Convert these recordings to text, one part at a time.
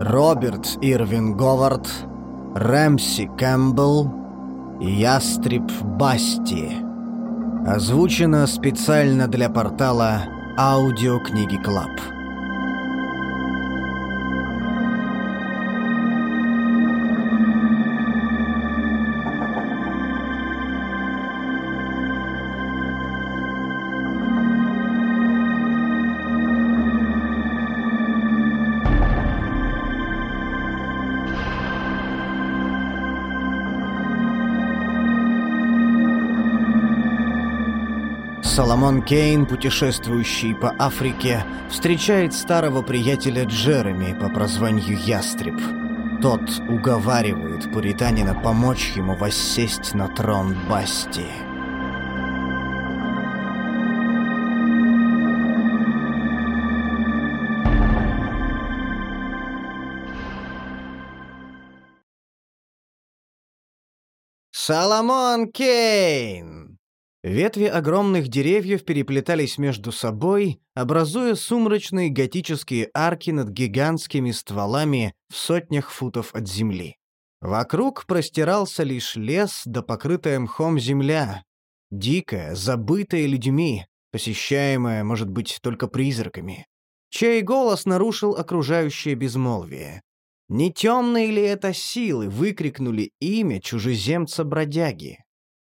Роберт Ирвин Говард, Рэмси Кэмпбелл, Ястреб Басти. Озвучено специально для портала Аудиокниги Клаб. Соломон Кейн, путешествующий по Африке, встречает старого приятеля Джереми по прозванию Ястреб. Тот уговаривает пуританина помочь ему воссесть на трон Басти. Соломон Кейн! Ветви огромных деревьев переплетались между собой, образуя сумрачные готические арки над гигантскими стволами в сотнях футов от земли. Вокруг простирался лишь лес да покрытая мхом земля, дикая, забытая людьми, посещаемая, может быть, только призраками. Чей голос нарушил окружающее безмолвие? Не темные ли это силы выкрикнули имя чужеземца-бродяги?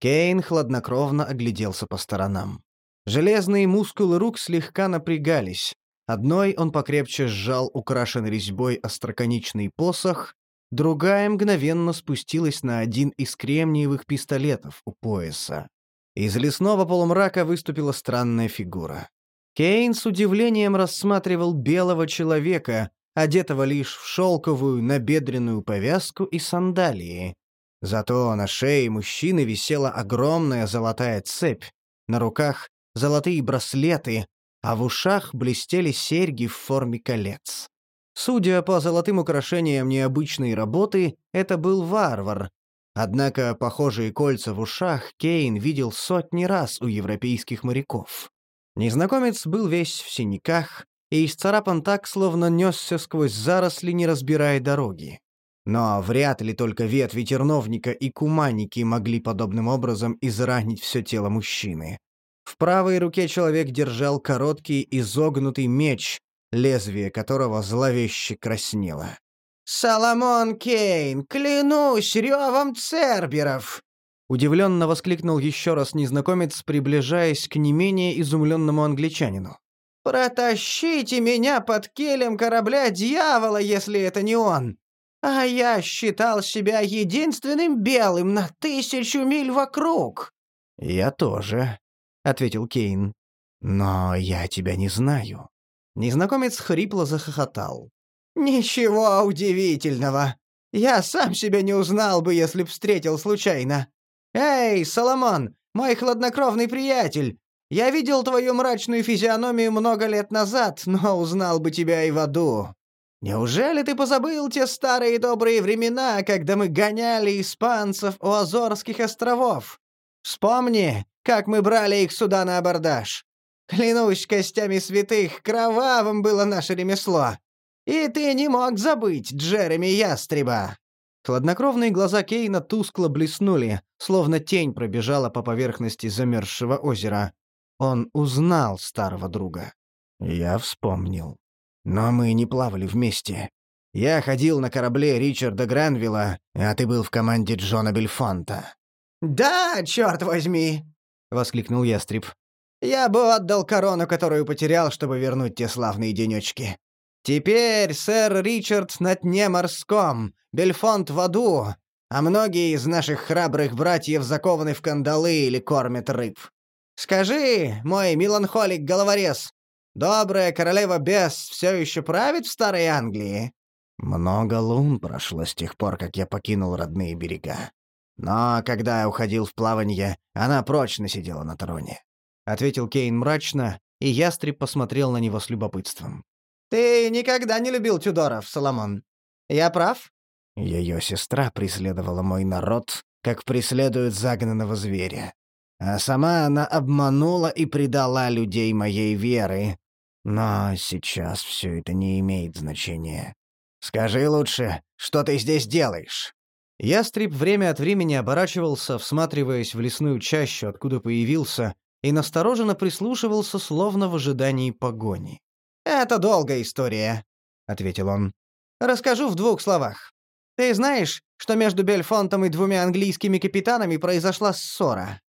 Кейн хладнокровно огляделся по сторонам. Железные мускулы рук слегка напрягались. Одной он покрепче сжал украшенный резьбой остроконечный посох, другая мгновенно спустилась на один из кремниевых пистолетов у пояса. Из лесного полумрака выступила странная фигура. Кейн с удивлением рассматривал белого человека, одетого лишь в шелковую набедренную повязку и сандалии, Зато на шее мужчины висела огромная золотая цепь, на руках — золотые браслеты, а в ушах блестели серьги в форме колец. Судя по золотым украшениям необычной работы, это был варвар. Однако похожие кольца в ушах Кейн видел сотни раз у европейских моряков. Незнакомец был весь в синяках и исцарапан так, словно несся сквозь заросли, не разбирая дороги. Но вряд ли только ветви терновника и куманики могли подобным образом изранить все тело мужчины. В правой руке человек держал короткий изогнутый меч, лезвие которого зловеще краснело. «Соломон Кейн, клянусь ревом церберов!» Удивленно воскликнул еще раз незнакомец, приближаясь к не менее изумленному англичанину. «Протащите меня под келем корабля дьявола, если это не он! А я считал себя единственным белым на тысячу миль вокруг. Я тоже, ответил Кейн. Но я тебя не знаю. Незнакомец хрипло захохотал. Ничего удивительного. Я сам себя не узнал бы, если б встретил случайно. Эй, Соломон, мой хладнокровный приятель, я видел твою мрачную физиономию много лет назад, но узнал бы тебя и в аду. Неужели ты позабыл те старые добрые времена, когда мы гоняли испанцев у Азорских островов? Вспомни, как мы брали их сюда на абордаж. Клянусь костями святых, кровавым было наше ремесло. И ты не мог забыть Джереми Ястреба». Хладнокровные глаза Кейна тускло блеснули, словно тень пробежала по поверхности замерзшего озера. Он узнал старого друга. Я вспомнил. Но мы не плавали вместе. Я ходил на корабле Ричарда Гранвилла, а ты был в команде Джона Бельфонта». «Да, черт возьми!» — воскликнул ястреб. «Я бы отдал корону, которую потерял, чтобы вернуть те славные денечки. Теперь сэр Ричард на дне морском, Бельфонт в аду, а многие из наших храбрых братьев закованы в кандалы или кормят рыб. Скажи, мой меланхолик-головорез, Добрая королева Бес все еще правит в Старой Англии?» Много лун прошло с тех пор, как я покинул родные берега. Но когда я уходил в плавание, она прочно сидела на троне. Ответил Кейн мрачно, и ястреб посмотрел на него с любопытством. «Ты никогда не любил Тюдоров, Соломон. Я прав?» Ее сестра преследовала мой народ, как преследуют загнанного зверя. А сама она обманула и предала людей моей веры. Но сейчас все это не имеет значения. Скажи лучше, что ты здесь делаешь?» Ястреб время от времени оборачивался, всматриваясь в лесную чащу, откуда появился, и настороженно прислушивался, словно в ожидании погони. «Это долгая история», — ответил он. «Расскажу в двух словах. Ты знаешь, что между Бельфонтом и двумя английскими капитанами произошла ссора?»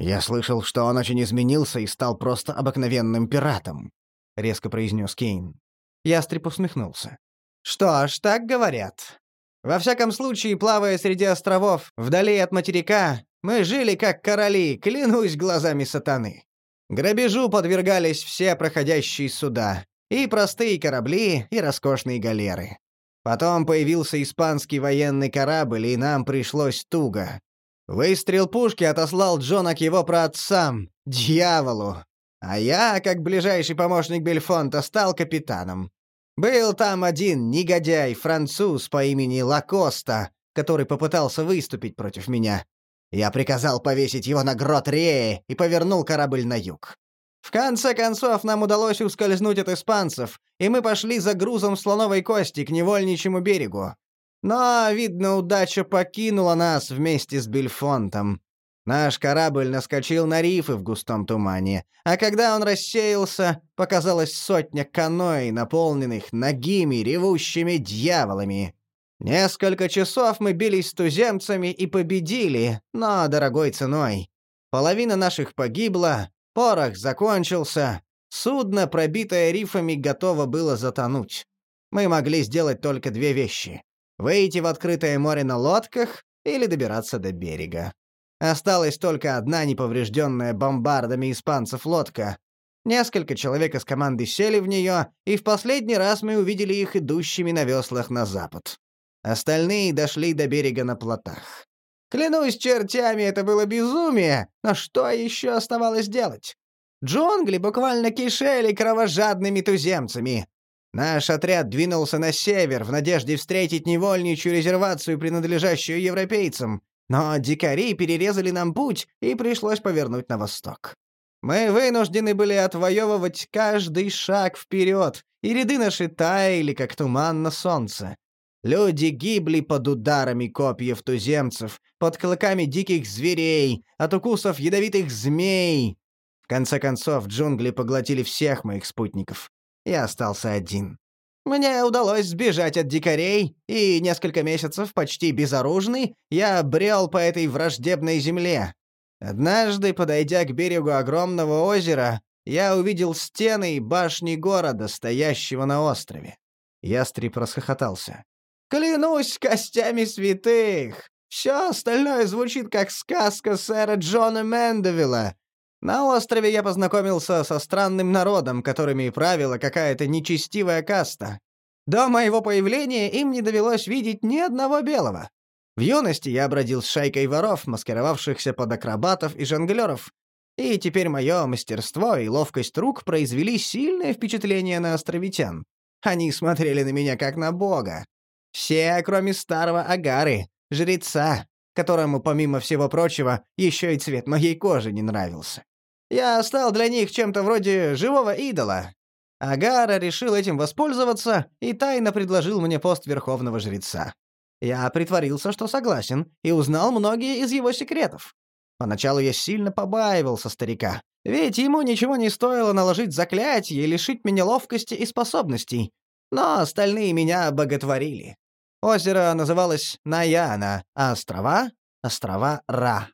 «Я слышал, что он очень изменился и стал просто обыкновенным пиратом», — резко произнес Кейн. Ястреб усмехнулся. «Что ж, так говорят. Во всяком случае, плавая среди островов, вдали от материка, мы жили как короли, клянусь глазами сатаны. Грабежу подвергались все проходящие суда, и простые корабли, и роскошные галеры. Потом появился испанский военный корабль, и нам пришлось туго. Выстрел пушки отослал Джона к его праотцам, дьяволу. А я, как ближайший помощник Бельфонта, стал капитаном. Был там один негодяй, француз по имени Лакоста, который попытался выступить против меня. Я приказал повесить его на грот Реи и повернул корабль на юг. В конце концов, нам удалось ускользнуть от испанцев, и мы пошли за грузом слоновой кости к невольничьему берегу. Но, видно, удача покинула нас вместе с Бельфонтом. Наш корабль наскочил на рифы в густом тумане, а когда он рассеялся, показалась сотня каноэ, наполненных ногими, ревущими дьяволами. Несколько часов мы бились с туземцами и победили, но дорогой ценой. Половина наших погибла, порох закончился, судно, пробитое рифами, готово было затонуть. Мы могли сделать только две вещи — выйти в открытое море на лодках или добираться до берега. Осталась только одна неповрежденная бомбардами испанцев лодка. Несколько человек из команды сели в нее, и в последний раз мы увидели их идущими на веслах на запад. Остальные дошли до берега на плотах. Клянусь чертями, это было безумие, но что еще оставалось делать? Джунгли буквально кишели кровожадными туземцами. Наш отряд двинулся на север в надежде встретить невольничью резервацию, принадлежащую европейцам, но дикари перерезали нам путь, и пришлось повернуть на восток. Мы вынуждены были отвоевывать каждый шаг вперед, и ряды наши таяли, как туман на солнце. Люди гибли под ударами копьев туземцев, под клыками диких зверей, от укусов ядовитых змей. В конце концов, джунгли поглотили всех моих спутников. Я остался один. Мне удалось сбежать от дикарей, и несколько месяцев почти безоружный я брел по этой враждебной земле. Однажды, подойдя к берегу огромного озера, я увидел стены и башни города, стоящего на острове. Ястреб расхохотался. «Клянусь костями святых! Все остальное звучит как сказка сэра Джона Мендевилла, на острове я познакомился со странным народом, которыми правила какая-то нечестивая каста. До моего появления им не довелось видеть ни одного белого. В юности я бродил с шайкой воров, маскировавшихся под акробатов и жонглеров, и теперь мое мастерство и ловкость рук произвели сильное впечатление на островитян. Они смотрели на меня как на бога. Все, кроме старого Агары, жреца, которому, помимо всего прочего, еще и цвет моей кожи не нравился. Я стал для них чем-то вроде живого идола. Агара решил этим воспользоваться и тайно предложил мне пост верховного жреца. Я притворился, что согласен, и узнал многие из его секретов. Поначалу я сильно побаивался старика, ведь ему ничего не стоило наложить заклятие и лишить меня ловкости и способностей. Но остальные меня боготворили. Озеро называлось Наяна, а острова — острова Ра.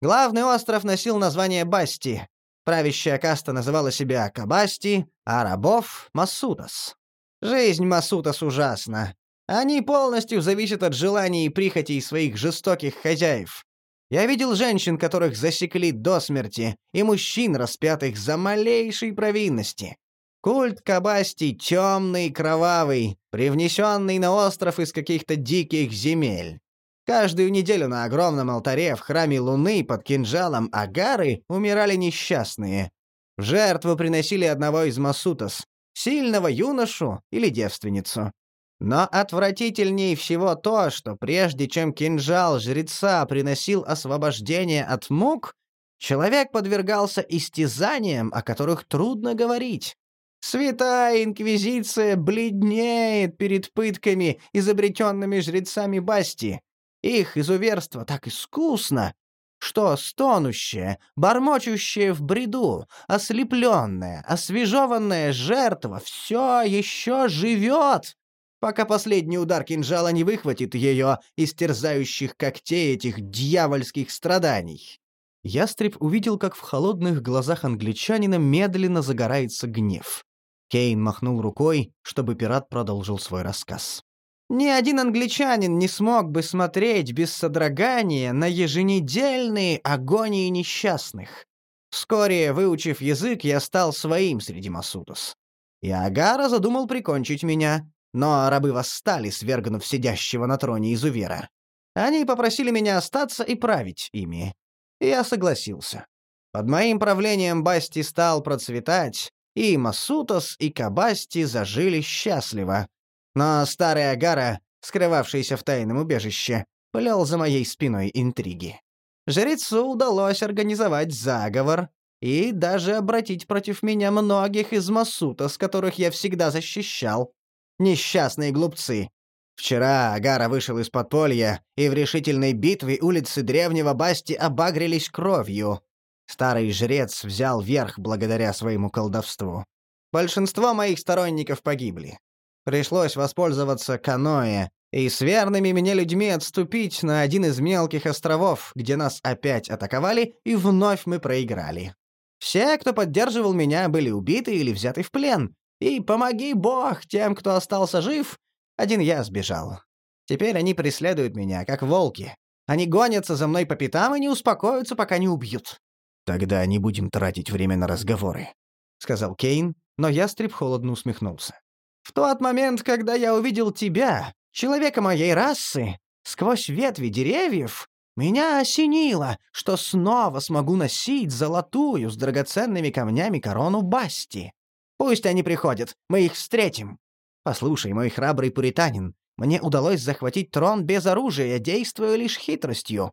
Главный остров носил название Басти, Правящая каста называла себя Кабасти, а рабов — Масутас. Жизнь Масутас ужасна. Они полностью зависят от желаний и прихотей своих жестоких хозяев. Я видел женщин, которых засекли до смерти, и мужчин, распятых за малейшие провинности. Культ Кабасти темный и кровавый, привнесенный на остров из каких-то диких земель. Каждую неделю на огромном алтаре в храме Луны под кинжалом Агары умирали несчастные. В жертву приносили одного из Масутас, сильного юношу или девственницу. Но отвратительней всего то, что прежде чем кинжал жреца приносил освобождение от мук, человек подвергался истязаниям, о которых трудно говорить. Святая Инквизиция бледнеет перед пытками, изобретенными жрецами Басти. Их изуверство так искусно, что стонущая, бормочущая в бреду, ослепленная, освежеванная жертва все еще живет, пока последний удар кинжала не выхватит ее из терзающих когтей этих дьявольских страданий. Ястреб увидел, как в холодных глазах англичанина медленно загорается гнев. Кейн махнул рукой, чтобы пират продолжил свой рассказ. Ни один англичанин не смог бы смотреть без содрогания на еженедельные агонии несчастных. Вскоре, выучив язык, я стал своим среди Масутос. И Агара задумал прикончить меня, но рабы восстали, свергнув сидящего на троне изувера. Они попросили меня остаться и править ими. Я согласился. Под моим правлением Басти стал процветать, и Масутос, и Кабасти зажили счастливо, но старый Агара, скрывавшийся в тайном убежище, плел за моей спиной интриги. Жрецу удалось организовать заговор и даже обратить против меня многих из Масута, с которых я всегда защищал. Несчастные глупцы. Вчера Агара вышел из подполья, и в решительной битве улицы древнего Басти обагрились кровью. Старый жрец взял верх благодаря своему колдовству. Большинство моих сторонников погибли. Пришлось воспользоваться каноэ и с верными мне людьми отступить на один из мелких островов, где нас опять атаковали, и вновь мы проиграли. Все, кто поддерживал меня, были убиты или взяты в плен. И помоги бог тем, кто остался жив, один я сбежал. Теперь они преследуют меня, как волки. Они гонятся за мной по пятам и не успокоятся, пока не убьют. «Тогда не будем тратить время на разговоры», — сказал Кейн, но ястреб холодно усмехнулся. В тот момент, когда я увидел тебя, человека моей расы, сквозь ветви деревьев, меня осенило, что снова смогу носить золотую с драгоценными камнями корону Басти. Пусть они приходят, мы их встретим. Послушай, мой храбрый пуританин, мне удалось захватить трон без оружия, действуя лишь хитростью.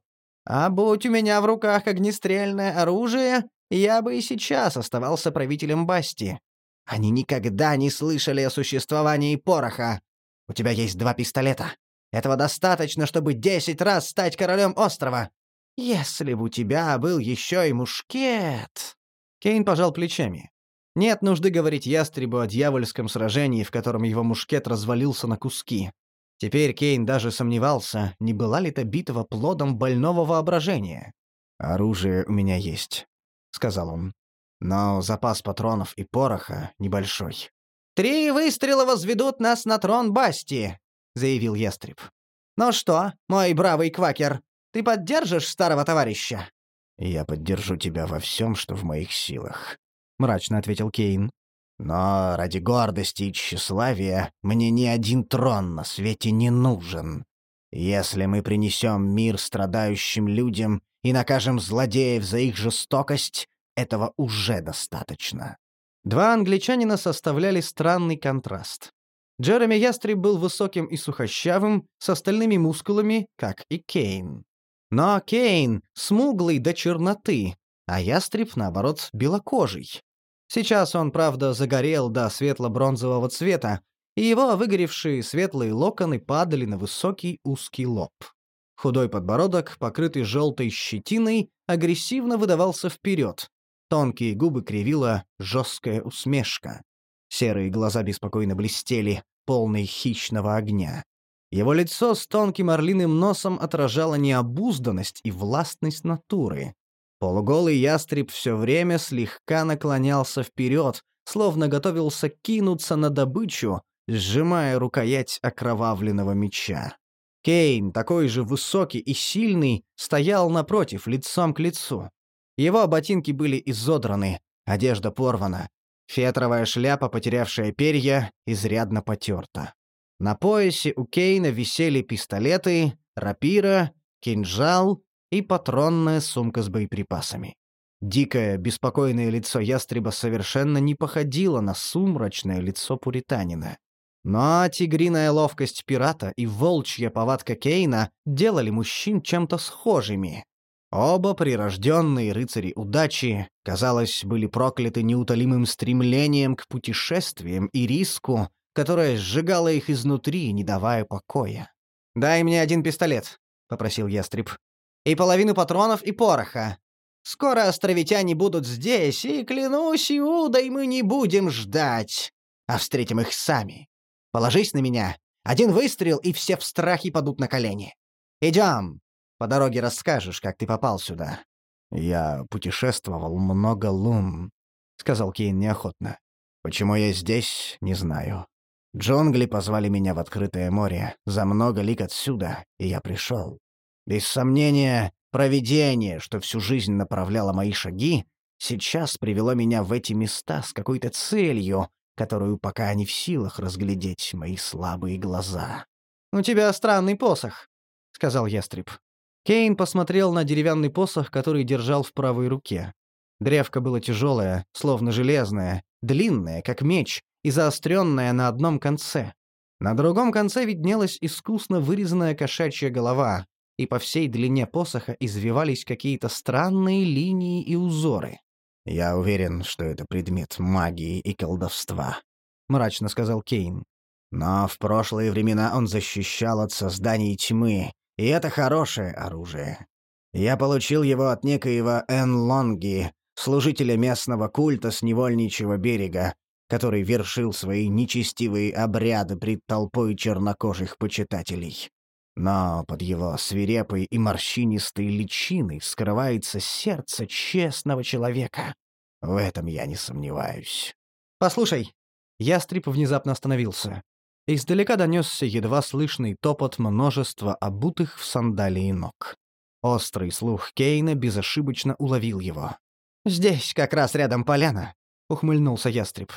А будь у меня в руках огнестрельное оружие, я бы и сейчас оставался правителем Басти. Они никогда не слышали о существовании пороха. У тебя есть два пистолета. Этого достаточно, чтобы десять раз стать королем острова. Если бы у тебя был еще и мушкет...» Кейн пожал плечами. Нет нужды говорить ястребу о дьявольском сражении, в котором его мушкет развалился на куски. Теперь Кейн даже сомневался, не была ли та битва плодом больного воображения. «Оружие у меня есть», — сказал он. Но запас патронов и пороха небольшой. «Три выстрела возведут нас на трон Басти», — заявил Ястреб. «Ну что, мой бравый квакер, ты поддержишь старого товарища?» «Я поддержу тебя во всем, что в моих силах», — мрачно ответил Кейн. «Но ради гордости и тщеславия мне ни один трон на свете не нужен. Если мы принесем мир страдающим людям и накажем злодеев за их жестокость, этого уже достаточно. Два англичанина составляли странный контраст. Джереми Ястреб был высоким и сухощавым, с остальными мускулами, как и Кейн. Но Кейн смуглый до черноты, а Ястреб, наоборот, белокожий. Сейчас он, правда, загорел до светло-бронзового цвета, и его выгоревшие светлые локоны падали на высокий узкий лоб. Худой подбородок, покрытый желтой щетиной, агрессивно выдавался вперед, Тонкие губы кривила жесткая усмешка. Серые глаза беспокойно блестели, полные хищного огня. Его лицо с тонким орлиным носом отражало необузданность и властность натуры. Полуголый ястреб все время слегка наклонялся вперед, словно готовился кинуться на добычу, сжимая рукоять окровавленного меча. Кейн, такой же высокий и сильный, стоял напротив, лицом к лицу. Его ботинки были изодраны, одежда порвана. Фетровая шляпа, потерявшая перья, изрядно потерта. На поясе у Кейна висели пистолеты, рапира, кинжал и патронная сумка с боеприпасами. Дикое, беспокойное лицо ястреба совершенно не походило на сумрачное лицо пуританина. Но тигриная ловкость пирата и волчья повадка Кейна делали мужчин чем-то схожими. Оба прирожденные рыцари удачи, казалось, были прокляты неутолимым стремлением к путешествиям и риску, которое сжигало их изнутри, не давая покоя. «Дай мне один пистолет», — попросил ястреб. «И половину патронов и пороха. Скоро островитяне будут здесь, и, клянусь Иудой, мы не будем ждать, а встретим их сами. Положись на меня. Один выстрел, и все в страхе падут на колени. Идем. По дороге расскажешь, как ты попал сюда». «Я путешествовал много лун», — сказал Кейн неохотно. «Почему я здесь, не знаю. Джунгли позвали меня в открытое море, за много лик отсюда, и я пришел. Без сомнения, провидение, что всю жизнь направляло мои шаги, сейчас привело меня в эти места с какой-то целью, которую пока не в силах разглядеть мои слабые глаза. «У тебя странный посох», — сказал ястреб. Кейн посмотрел на деревянный посох, который держал в правой руке. Древко было тяжелое, словно железное, длинное, как меч, и заостренная на одном конце. На другом конце виднелась искусно вырезанная кошачья голова, и по всей длине посоха извивались какие-то странные линии и узоры. «Я уверен, что это предмет магии и колдовства», — мрачно сказал Кейн. «Но в прошлые времена он защищал от созданий тьмы, и это хорошее оружие. Я получил его от некоего Эн Лонги, служителя местного культа с невольничьего берега, который вершил свои нечестивые обряды пред толпой чернокожих почитателей. Но под его свирепой и морщинистой личиной скрывается сердце честного человека. В этом я не сомневаюсь. «Послушай!» Ястреб внезапно остановился. Издалека донесся едва слышный топот множества обутых в сандалии ног. Острый слух Кейна безошибочно уловил его. «Здесь как раз рядом поляна», — ухмыльнулся ястреб.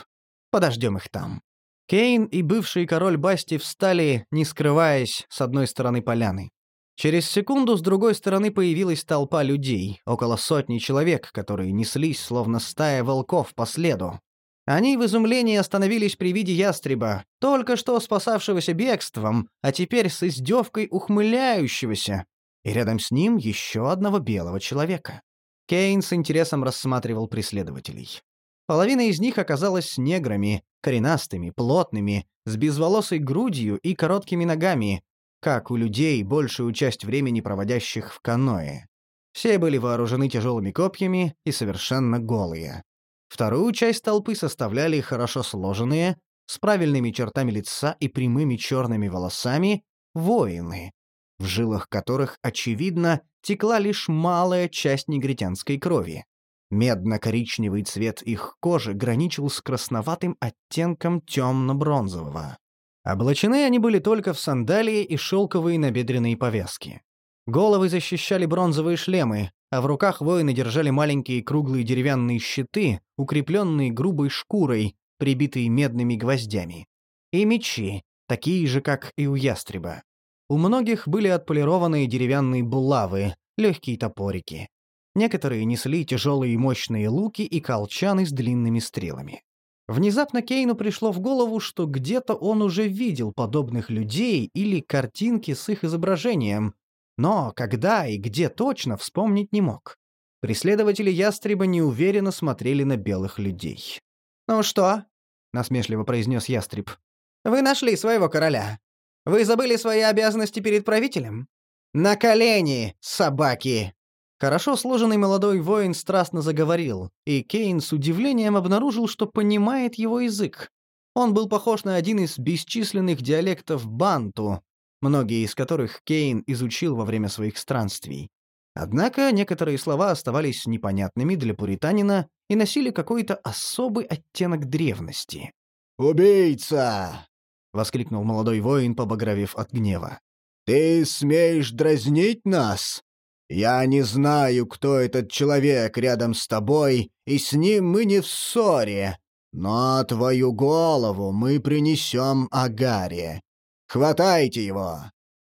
Подождем их там». Кейн и бывший король Басти встали, не скрываясь, с одной стороны поляны. Через секунду с другой стороны появилась толпа людей, около сотни человек, которые неслись, словно стая волков по следу. Они в изумлении остановились при виде ястреба, только что спасавшегося бегством, а теперь с издевкой ухмыляющегося, и рядом с ним еще одного белого человека. Кейн с интересом рассматривал преследователей. Половина из них оказалась неграми, коренастыми, плотными, с безволосой грудью и короткими ногами, как у людей, большую часть времени проводящих в каное. Все были вооружены тяжелыми копьями и совершенно голые. Вторую часть толпы составляли хорошо сложенные, с правильными чертами лица и прямыми черными волосами, воины, в жилах которых, очевидно, текла лишь малая часть негритянской крови. Медно-коричневый цвет их кожи граничил с красноватым оттенком темно-бронзового. Облачены они были только в сандалии и шелковые набедренные повязки. Головы защищали бронзовые шлемы, а в руках воины держали маленькие круглые деревянные щиты, укрепленные грубой шкурой, прибитые медными гвоздями. И мечи, такие же, как и у ястреба. У многих были отполированные деревянные булавы, легкие топорики. Некоторые несли тяжелые и мощные луки и колчаны с длинными стрелами. Внезапно Кейну пришло в голову, что где-то он уже видел подобных людей или картинки с их изображением, но когда и где точно вспомнить не мог. Преследователи ястреба неуверенно смотрели на белых людей. «Ну что?» — насмешливо произнес ястреб. «Вы нашли своего короля. Вы забыли свои обязанности перед правителем? На колени, собаки!» Хорошо сложенный молодой воин страстно заговорил, и Кейн с удивлением обнаружил, что понимает его язык. Он был похож на один из бесчисленных диалектов банту, многие из которых Кейн изучил во время своих странствий. Однако некоторые слова оставались непонятными для пуританина и носили какой-то особый оттенок древности. «Убийца!» — воскликнул молодой воин, побагровев от гнева. «Ты смеешь дразнить нас? Я не знаю, кто этот человек рядом с тобой, и с ним мы не в ссоре. Но твою голову мы принесем Агаре. Хватайте его!»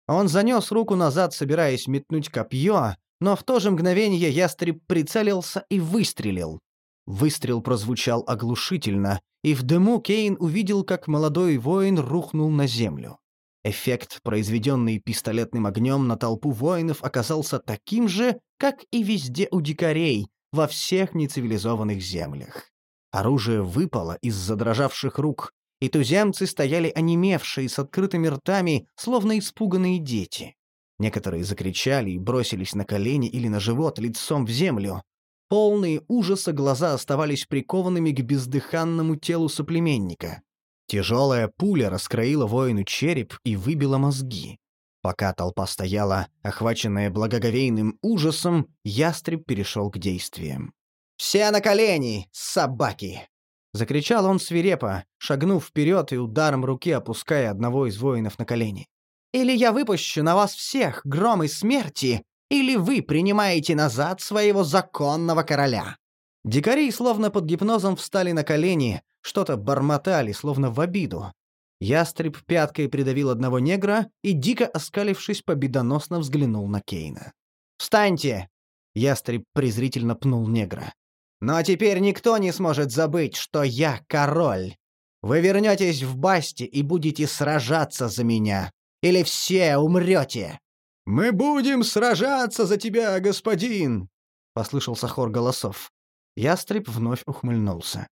Он занес руку назад, собираясь метнуть копье, но в то же мгновение ястреб прицелился и выстрелил. Выстрел прозвучал оглушительно, и в дыму Кейн увидел, как молодой воин рухнул на землю. Эффект, произведенный пистолетным огнем на толпу воинов, оказался таким же, как и везде у дикарей, во всех нецивилизованных землях. Оружие выпало из задрожавших рук, и туземцы стояли онемевшие с открытыми ртами, словно испуганные дети. Некоторые закричали и бросились на колени или на живот лицом в землю. Полные ужаса глаза оставались прикованными к бездыханному телу соплеменника. Тяжелая пуля раскроила воину череп и выбила мозги. Пока толпа стояла, охваченная благоговейным ужасом, ястреб перешел к действиям. «Все на колени, собаки!» Закричал он свирепо, шагнув вперед и ударом руки опуская одного из воинов на колени. «Или я выпущу на вас всех гром и смерти, или вы принимаете назад своего законного короля». Дикари, словно под гипнозом, встали на колени, что-то бормотали, словно в обиду. Ястреб пяткой придавил одного негра и, дико оскалившись, победоносно взглянул на Кейна. «Встаньте!» — ястреб презрительно пнул негра. Но теперь никто не сможет забыть, что я король. Вы вернетесь в Басти и будете сражаться за меня. Или все умрете!» «Мы будем сражаться за тебя, господин!» — послышался хор голосов. Ястреб вновь ухмыльнулся.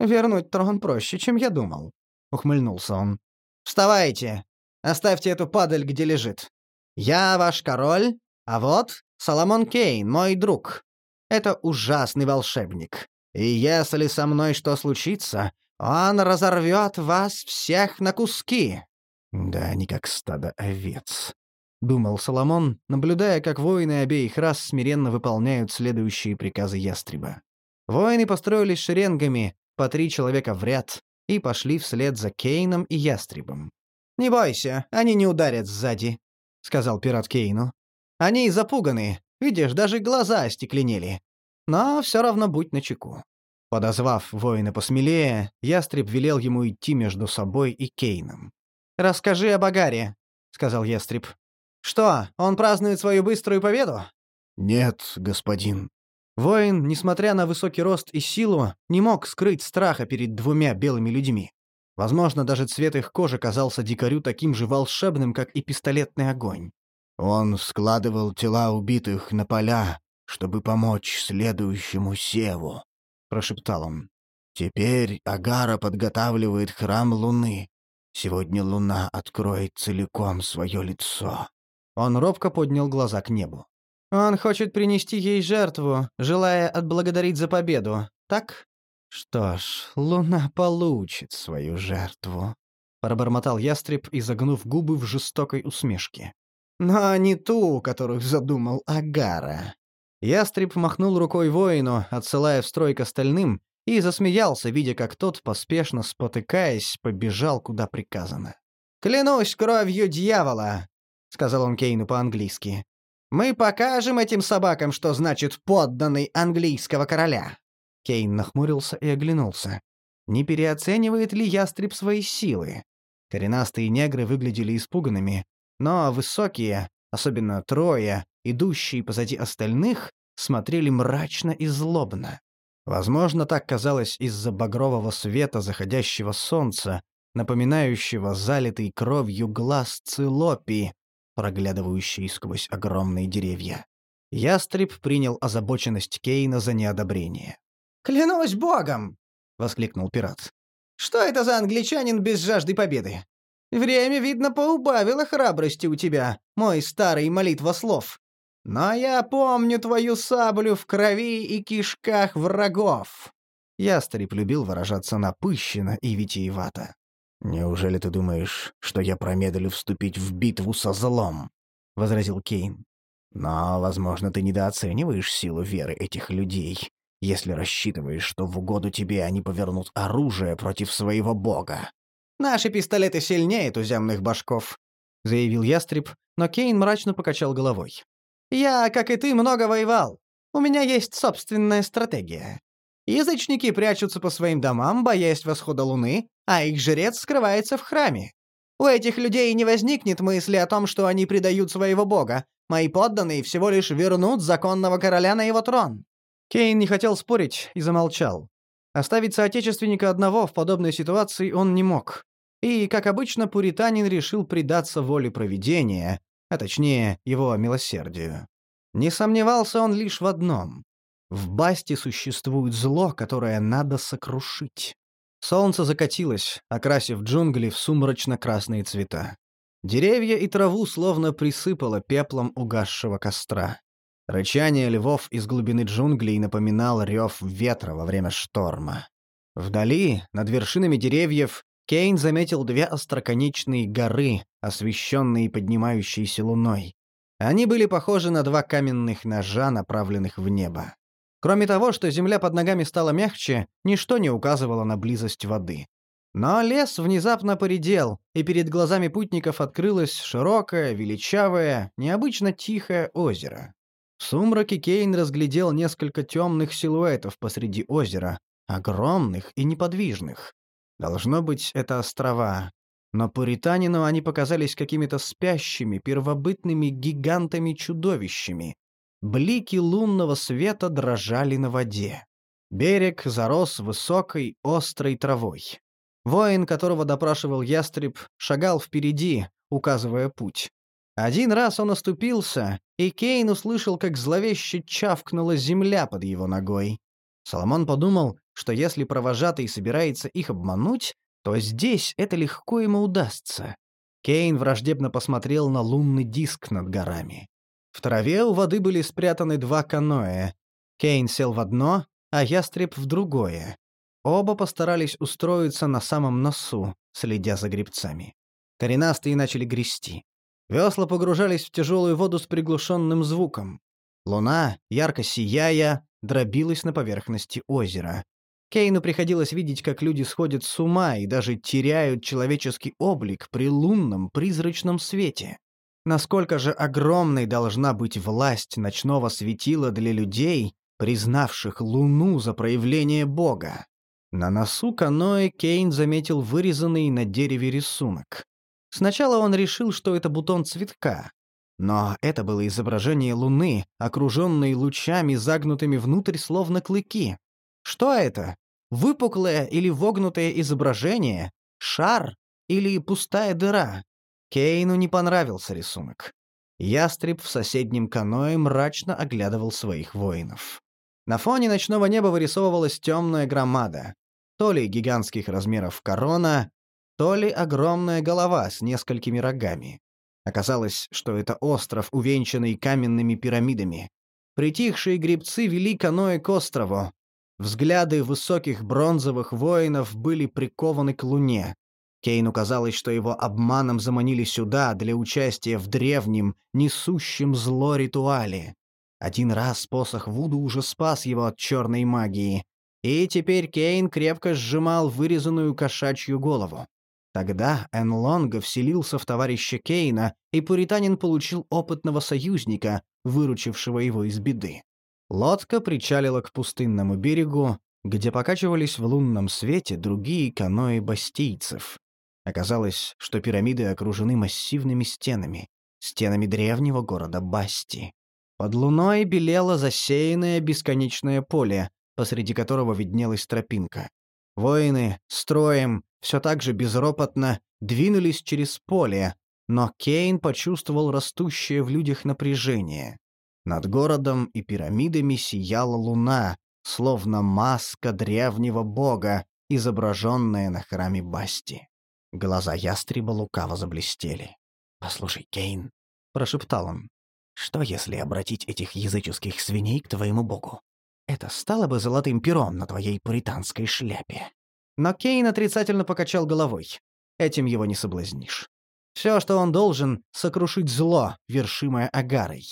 «Вернуть трон проще, чем я думал», — ухмыльнулся он. «Вставайте! Оставьте эту падаль, где лежит. Я ваш король, а вот Соломон Кейн, мой друг. Это ужасный волшебник. И если со мной что случится, он разорвет вас всех на куски». «Да они как стадо овец», — думал Соломон, наблюдая, как воины обеих рас смиренно выполняют следующие приказы ястреба. Воины построились шеренгами, по три человека в ряд, и пошли вслед за Кейном и ястребом. «Не бойся, они не ударят сзади», — сказал пират Кейну. «Они запуганы, видишь, даже глаза остекленели. Но все равно будь начеку». Подозвав воина посмелее, ястреб велел ему идти между собой и Кейном. «Расскажи о Багаре», — сказал ястреб. «Что, он празднует свою быструю победу?» «Нет, господин». Воин, несмотря на высокий рост и силу, не мог скрыть страха перед двумя белыми людьми. Возможно, даже цвет их кожи казался дикарю таким же волшебным, как и пистолетный огонь. Он складывал тела убитых на поля, чтобы помочь следующему севу», — прошептал он. «Теперь Агара подготавливает храм Луны. Сегодня Луна откроет целиком свое лицо». Он робко поднял глаза к небу. «Он хочет принести ей жертву, желая отблагодарить за победу, так?» «Что ж, Луна получит свою жертву», — пробормотал ястреб, изогнув губы в жестокой усмешке. «Но не ту, которую задумал Агара. Ястреб махнул рукой воину, отсылая в строй к остальным, и засмеялся, видя, как тот, поспешно спотыкаясь, побежал, куда приказано. «Клянусь кровью дьявола!» — сказал он Кейну по-английски. «Мы покажем этим собакам, что значит подданный английского короля!» Кейн нахмурился и оглянулся. Не переоценивает ли ястреб свои силы? Коренастые негры выглядели испуганными, но высокие, особенно трое, идущие позади остальных, смотрели мрачно и злобно. Возможно, так казалось из-за багрового света заходящего солнца, напоминающего залитый кровью глаз цилопи, проглядывающий сквозь огромные деревья. Ястреб принял озабоченность Кейна за неодобрение. «Клянусь богом!» — воскликнул пират. «Что это за англичанин без жажды победы? Время, видно, поубавило храбрости у тебя, мой старый молитва слов. Но я помню твою саблю в крови и кишках врагов». Ястреб любил выражаться напыщенно и витиевато. «Неужели ты думаешь, что я промедлю вступить в битву со злом?» — возразил Кейн. «Но, возможно, ты недооцениваешь силу веры этих людей, если рассчитываешь, что в угоду тебе они повернут оружие против своего бога». «Наши пистолеты сильнее туземных башков», — заявил Ястреб, но Кейн мрачно покачал головой. Я, как и ты, много воевал. У меня есть собственная стратегия. Язычники прячутся по своим домам, боясь восхода луны, а их жрец скрывается в храме. У этих людей не возникнет мысли о том, что они предают своего бога. Мои подданные всего лишь вернут законного короля на его трон. Кейн не хотел спорить и замолчал. Оставить соотечественника одного в подобной ситуации он не мог. И, как обычно, пуританин решил предаться воле провидения, а точнее, его милосердию. Не сомневался он лишь в одном. В Басте существует зло, которое надо сокрушить. Солнце закатилось, окрасив джунгли в сумрачно-красные цвета. Деревья и траву словно присыпало пеплом угасшего костра. Рычание львов из глубины джунглей напоминало рев ветра во время шторма. Вдали, над вершинами деревьев, Кейн заметил две остроконечные горы, освещенные поднимающейся луной. Они были похожи на два каменных ножа, направленных в небо. Кроме того, что земля под ногами стала мягче, ничто не указывало на близость воды. Но лес внезапно поредел, и перед глазами путников открылось широкое, величавое, необычно тихое озеро. В сумраке Кейн разглядел несколько темных силуэтов посреди озера, огромных и неподвижных. Должно быть, это острова. Но пуританину они показались какими-то спящими, первобытными гигантами-чудовищами. Блики лунного света дрожали на воде. Берег зарос высокой, острой травой. Воин, которого допрашивал ястреб, шагал впереди, указывая путь. Один раз он оступился, и Кейн услышал, как зловеще чавкнула земля под его ногой. Соломон подумал, что если провожатый собирается их обмануть, то здесь это легко ему удастся. Кейн враждебно посмотрел на лунный диск над горами. В траве у воды были спрятаны два каноэ. Кейн сел в одно, а ястреб в другое. Оба постарались устроиться на самом носу, следя за грибцами. Коренастые начали грести. Весла погружались в тяжелую воду с приглушенным звуком. Луна, ярко сияя, дробилась на поверхности озера. Кейну приходилось видеть, как люди сходят с ума и даже теряют человеческий облик при лунном призрачном свете. Насколько же огромной должна быть власть ночного светила для людей, признавших Луну за проявление Бога? На носу каноэ Кейн заметил вырезанный на дереве рисунок. Сначала он решил, что это бутон цветка. Но это было изображение Луны, окруженной лучами, загнутыми внутрь, словно клыки. Что это? Выпуклое или вогнутое изображение? Шар? Или пустая дыра? Кейну не понравился рисунок. Ястреб в соседнем каное мрачно оглядывал своих воинов. На фоне ночного неба вырисовывалась темная громада. То ли гигантских размеров корона, то ли огромная голова с несколькими рогами. Оказалось, что это остров, увенчанный каменными пирамидами. Притихшие грибцы вели каноэ к острову. Взгляды высоких бронзовых воинов были прикованы к луне. Кейну казалось, что его обманом заманили сюда для участия в древнем, несущем зло ритуале. Один раз посох Вуду уже спас его от черной магии, и теперь Кейн крепко сжимал вырезанную кошачью голову. Тогда Энлонга вселился в товарища Кейна, и Пуританин получил опытного союзника, выручившего его из беды. Лодка причалила к пустынному берегу, где покачивались в лунном свете другие каноэ бастийцев. Оказалось, что пирамиды окружены массивными стенами, стенами древнего города Басти. Под луной белело засеянное бесконечное поле, посреди которого виднелась тропинка. Воины, строем, все так же безропотно, двинулись через поле, но Кейн почувствовал растущее в людях напряжение. Над городом и пирамидами сияла луна, словно маска древнего бога, изображенная на храме Басти. Глаза ястреба лукаво заблестели. «Послушай, Кейн», — прошептал он, — «что если обратить этих языческих свиней к твоему богу? Это стало бы золотым пером на твоей пуританской шляпе. Но Кейн отрицательно покачал головой. Этим его не соблазнишь. Все, что он должен, сокрушить зло, вершимое Агарой.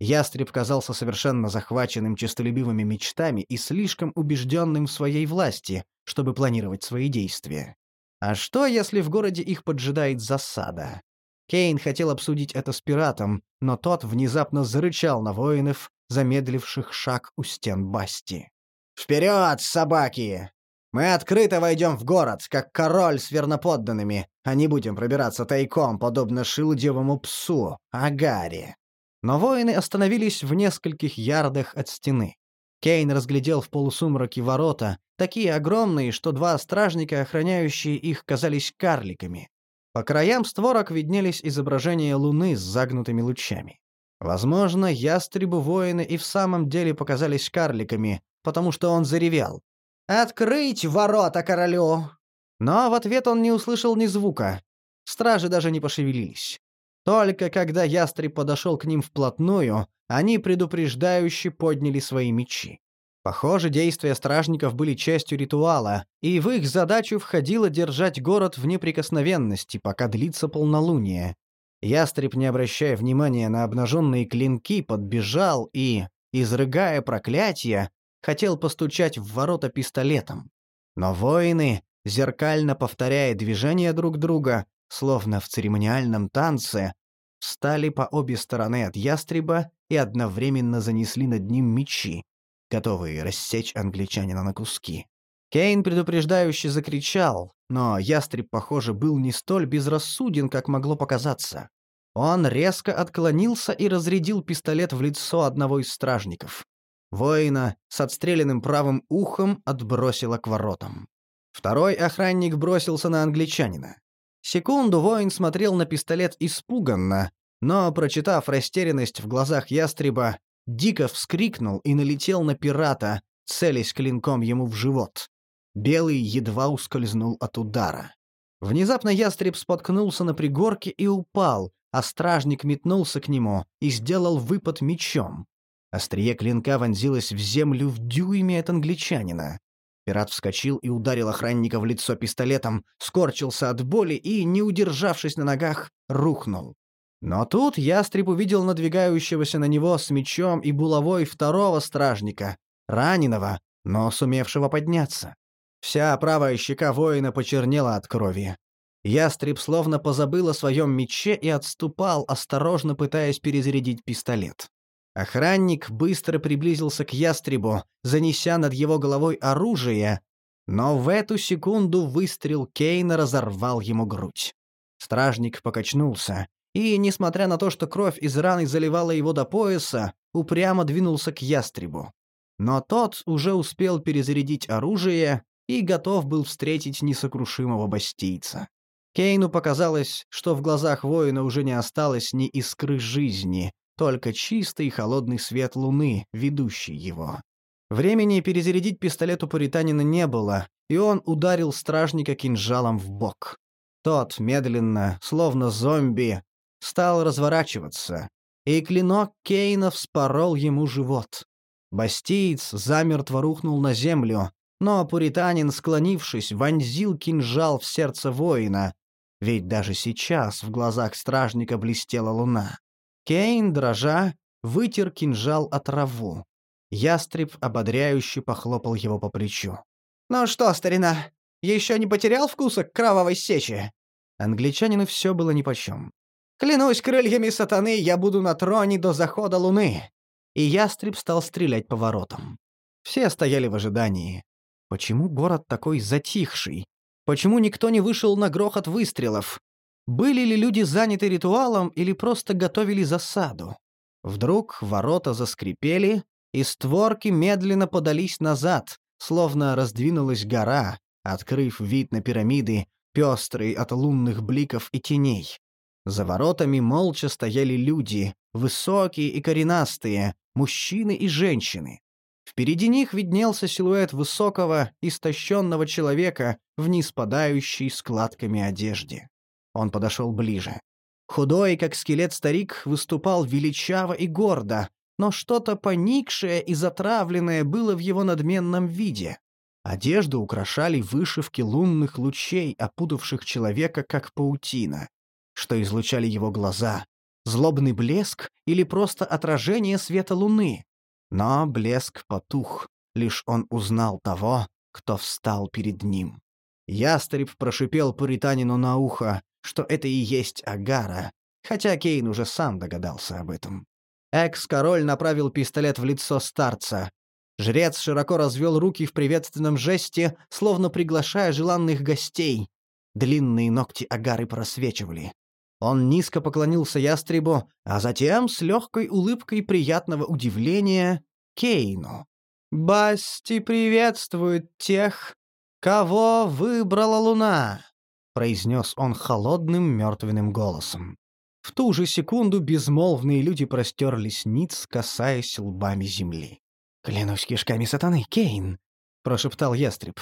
Ястреб казался совершенно захваченным честолюбивыми мечтами и слишком убежденным в своей власти, чтобы планировать свои действия. А что, если в городе их поджидает засада? Кейн хотел обсудить это с пиратом, но тот внезапно зарычал на воинов, замедливших шаг у стен Басти. «Вперед, собаки! Мы открыто войдем в город, как король с верноподданными, а не будем пробираться тайком, подобно шилдевому псу, Агаре». Но воины остановились в нескольких ярдах от стены. Кейн разглядел в полусумраке ворота, такие огромные, что два стражника, охраняющие их, казались карликами. По краям створок виднелись изображения луны с загнутыми лучами. Возможно, ястребы-воины и в самом деле показались карликами, потому что он заревел. «Открыть ворота королю!» Но в ответ он не услышал ни звука. Стражи даже не пошевелились. Только когда ястреб подошел к ним вплотную, они предупреждающе подняли свои мечи. Похоже, действия стражников были частью ритуала, и в их задачу входило держать город в неприкосновенности, пока длится полнолуние. Ястреб, не обращая внимания на обнаженные клинки, подбежал и, изрыгая проклятия, хотел постучать в ворота пистолетом. Но воины, зеркально повторяя движения друг друга, словно в церемониальном танце, встали по обе стороны от ястреба и одновременно занесли над ним мечи, готовые рассечь англичанина на куски. Кейн предупреждающе закричал, но ястреб, похоже, был не столь безрассуден, как могло показаться. Он резко отклонился и разрядил пистолет в лицо одного из стражников. Воина с отстрелянным правым ухом отбросило к воротам. Второй охранник бросился на англичанина. Секунду воин смотрел на пистолет испуганно, но, прочитав растерянность в глазах ястреба, дико вскрикнул и налетел на пирата, целясь клинком ему в живот. Белый едва ускользнул от удара. Внезапно ястреб споткнулся на пригорке и упал, а стражник метнулся к нему и сделал выпад мечом. Острие клинка вонзилось в землю в дюйме от англичанина. Пират вскочил и ударил охранника в лицо пистолетом, скорчился от боли и, не удержавшись на ногах, рухнул. Но тут ястреб увидел надвигающегося на него с мечом и булавой второго стражника, раненого, но сумевшего подняться. Вся правая щека воина почернела от крови. Ястреб словно позабыл о своем мече и отступал, осторожно пытаясь перезарядить пистолет. Охранник быстро приблизился к ястребу, занеся над его головой оружие, но в эту секунду выстрел Кейна разорвал ему грудь. Стражник покачнулся, и, несмотря на то, что кровь из раны заливала его до пояса, упрямо двинулся к ястребу. Но тот уже успел перезарядить оружие и готов был встретить несокрушимого бастийца. Кейну показалось, что в глазах воина уже не осталось ни искры жизни, только чистый и холодный свет луны, ведущий его. Времени перезарядить пистолет у Пуританина не было, и он ударил стражника кинжалом в бок. Тот медленно, словно зомби, стал разворачиваться, и клинок Кейна вспорол ему живот. Бастиец замертво рухнул на землю, но пуританин, склонившись, вонзил кинжал в сердце воина, ведь даже сейчас в глазах стражника блестела луна. Кейн, дрожа, вытер кинжал от траву. Ястреб ободряюще похлопал его по плечу. «Ну что, старина, еще не потерял вкуса к кровавой сече?» Англичанину все было нипочем. Клянусь крыльями сатаны, я буду на троне до захода луны!» И ястреб стал стрелять по воротам. Все стояли в ожидании. Почему город такой затихший? Почему никто не вышел на грохот выстрелов? Были ли люди заняты ритуалом или просто готовили засаду? Вдруг ворота заскрипели, и створки медленно подались назад, словно раздвинулась гора, открыв вид на пирамиды, пестрые от лунных бликов и теней. За воротами молча стояли люди, высокие и коренастые, мужчины и женщины. Впереди них виднелся силуэт высокого, истощенного человека в ниспадающей складками одежде. Он подошел ближе. Худой, как скелет старик, выступал величаво и гордо, но что-то поникшее и затравленное было в его надменном виде. Одежду украшали вышивки лунных лучей, опутавших человека, как паутина что излучали его глаза, злобный блеск или просто отражение света луны. Но блеск потух, лишь он узнал того, кто встал перед ним. Ястреб прошипел Пуританину на ухо, что это и есть Агара, хотя Кейн уже сам догадался об этом. Экс-король направил пистолет в лицо старца. Жрец широко развел руки в приветственном жесте, словно приглашая желанных гостей. Длинные ногти Агары просвечивали. Он низко поклонился ястребу, а затем с легкой улыбкой приятного удивления Кейну. «Басти приветствует тех, кого выбрала луна», — произнес он холодным мертвенным голосом. В ту же секунду безмолвные люди простерлись ниц, касаясь лбами земли. «Клянусь кишками сатаны, Кейн!» — прошептал ястреб.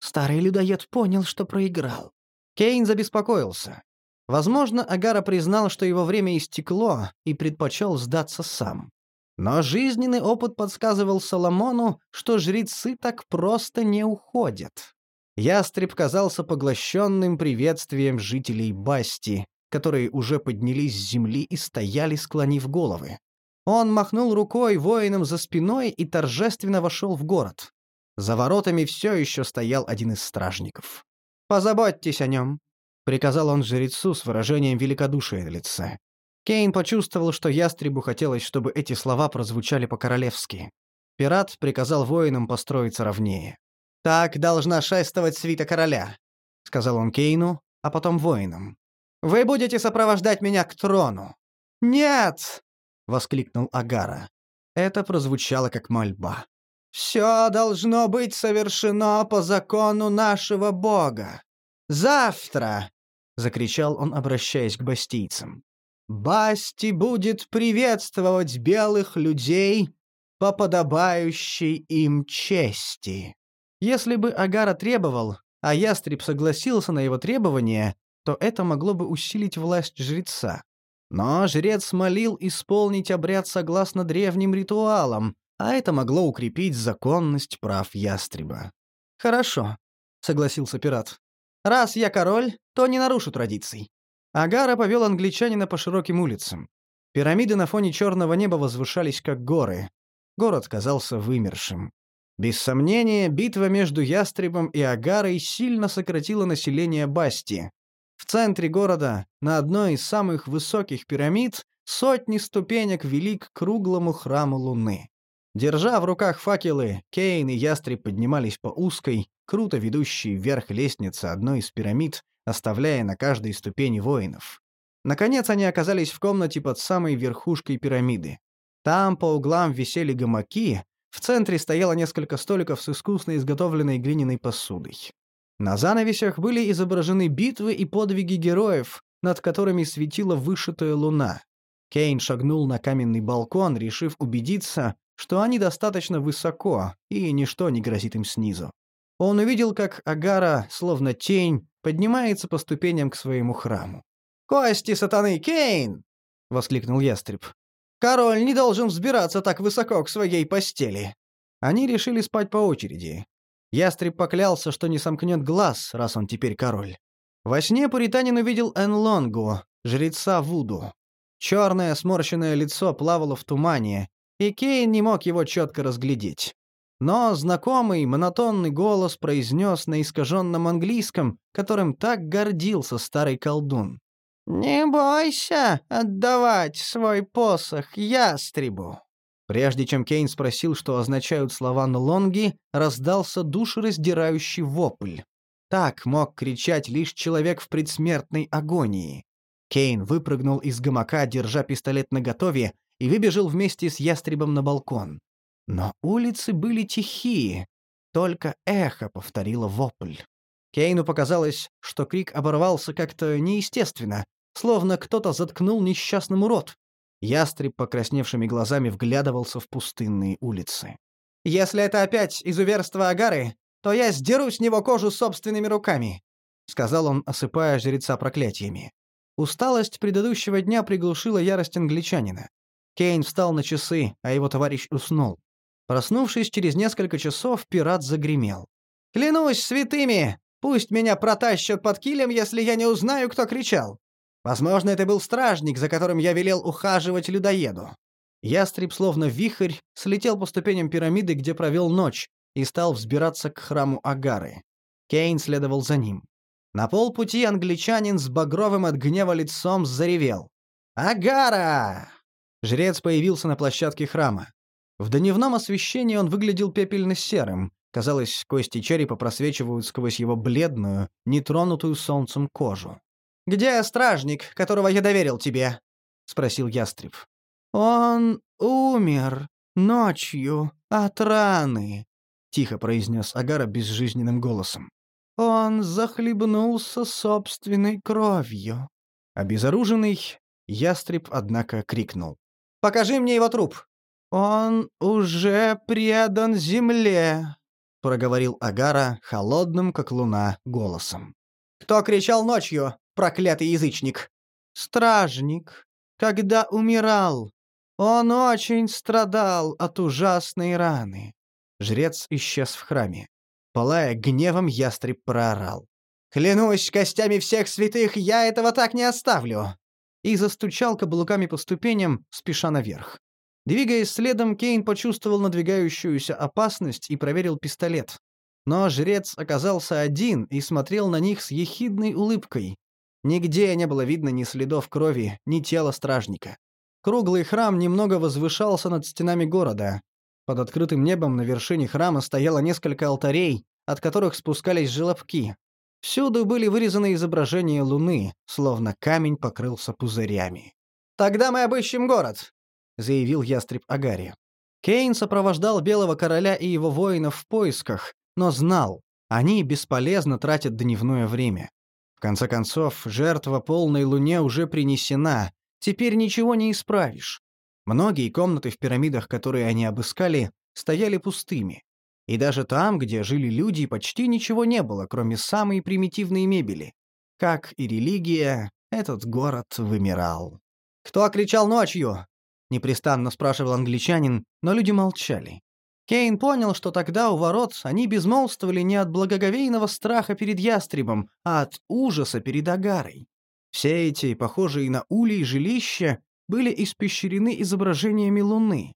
Старый людоед понял, что проиграл. Кейн забеспокоился. Возможно, Агара признал, что его время истекло, и предпочел сдаться сам. Но жизненный опыт подсказывал Соломону, что жрецы так просто не уходят. Ястреб казался поглощенным приветствием жителей Басти, которые уже поднялись с земли и стояли, склонив головы. Он махнул рукой воинам за спиной и торжественно вошел в город. За воротами все еще стоял один из стражников. «Позаботьтесь о нем», — приказал он жрецу с выражением великодушия на лице. Кейн почувствовал, что ястребу хотелось, чтобы эти слова прозвучали по-королевски. Пират приказал воинам построиться ровнее. «Так должна шествовать свита короля», — сказал он Кейну, а потом воинам. «Вы будете сопровождать меня к трону». «Нет!» — воскликнул Агара. Это прозвучало как мольба. «Все должно быть совершено по закону нашего Бога. Завтра!» — закричал он, обращаясь к бастийцам. Басти будет приветствовать белых людей по подобающей им чести. Если бы Агара требовал, а Ястреб согласился на его требования, то это могло бы усилить власть жреца. Но жрец молил исполнить обряд согласно древним ритуалам, а это могло укрепить законность прав Ястреба. «Хорошо», — согласился пират. «Раз я король, то не нарушу традиций. Агара повел англичанина по широким улицам. Пирамиды на фоне черного неба возвышались как горы. Город казался вымершим. Без сомнения, битва между Ястребом и Агарой сильно сократила население Басти. В центре города, на одной из самых высоких пирамид, сотни ступенек вели к круглому храму Луны. Держа в руках факелы, Кейн и Ястреб поднимались по узкой, круто ведущей вверх лестнице одной из пирамид, оставляя на каждой ступени воинов. Наконец они оказались в комнате под самой верхушкой пирамиды. Там по углам висели гамаки, в центре стояло несколько столиков с искусно изготовленной глиняной посудой. На занавесях были изображены битвы и подвиги героев, над которыми светила вышитая луна. Кейн шагнул на каменный балкон, решив убедиться, что они достаточно высоко, и ничто не грозит им снизу. Он увидел, как Агара, словно тень, поднимается по ступеням к своему храму. «Кости сатаны, Кейн!» — воскликнул ястреб. «Король не должен взбираться так высоко к своей постели!» Они решили спать по очереди. Ястреб поклялся, что не сомкнет глаз, раз он теперь король. Во сне Пуританин увидел Энлонгу, жреца Вуду. Черное сморщенное лицо плавало в тумане, и Кейн не мог его четко разглядеть. Но знакомый монотонный голос произнес на искаженном английском, которым так гордился старый колдун. «Не бойся отдавать свой посох ястребу». Прежде чем Кейн спросил, что означают слова Нлонги, раздался душераздирающий вопль. Так мог кричать лишь человек в предсмертной агонии. Кейн выпрыгнул из гамака, держа пистолет наготове, и выбежал вместе с ястребом на балкон. Но улицы были тихие, только эхо повторило вопль. Кейну показалось, что крик оборвался как-то неестественно, словно кто-то заткнул несчастному рот. Ястреб покрасневшими глазами вглядывался в пустынные улицы. «Если это опять изуверство Агары, то я сдеру с него кожу собственными руками», — сказал он, осыпая жреца проклятиями. Усталость предыдущего дня приглушила ярость англичанина. Кейн встал на часы, а его товарищ уснул. Проснувшись через несколько часов, пират загремел. «Клянусь святыми! Пусть меня протащат под килем, если я не узнаю, кто кричал. Возможно, это был стражник, за которым я велел ухаживать людоеду». Ястреб, словно вихрь, слетел по ступеням пирамиды, где провел ночь, и стал взбираться к храму Агары. Кейн следовал за ним. На полпути англичанин с багровым от гнева лицом заревел. «Агара!» Жрец появился на площадке храма. В дневном освещении он выглядел пепельно-серым. Казалось, кости черепа просвечивают сквозь его бледную, нетронутую солнцем кожу. «Где стражник, которого я доверил тебе?» — спросил ястреб. «Он умер ночью «От раны», — тихо произнес Агара безжизненным голосом. «Он захлебнулся собственной кровью». Обезоруженный, ястреб, однако, крикнул. «Покажи мне его труп!» «Он уже предан земле», — проговорил Агара холодным, как луна, голосом. «Кто кричал ночью, проклятый язычник?» «Стражник, когда умирал. Он очень страдал от ужасной раны». Жрец исчез в храме. Пылая гневом, ястреб проорал. «Клянусь костями всех святых, я этого так не оставлю!» И застучал каблуками по ступеням, спеша наверх. Двигаясь следом, Кейн почувствовал надвигающуюся опасность и проверил пистолет. Но жрец оказался один и смотрел на них с ехидной улыбкой. Нигде не было видно ни следов крови, ни тела стражника. Круглый храм немного возвышался над стенами города. Под открытым небом на вершине храма стояло несколько алтарей, от которых спускались желобки. Всюду были вырезаны изображения луны, словно камень покрылся пузырями. «Тогда мы обыщем город», — заявил ястреб Агари. Кейн сопровождал Белого Короля и его воинов в поисках, но знал, они бесполезно тратят дневное время. В конце концов, жертва полной луне уже принесена, теперь ничего не исправишь. Многие комнаты в пирамидах, которые они обыскали, стояли пустыми. И даже там, где жили люди, почти ничего не было, кроме самой примитивной мебели. Как и религия, этот город вымирал. «Кто кричал ночью?» непрестанно спрашивал англичанин, но люди молчали. Кейн понял, что тогда у ворот они безмолвствовали не от благоговейного страха перед ястребом, а от ужаса перед Агарой. Все эти, похожие на улей жилища, были испещрены изображениями луны.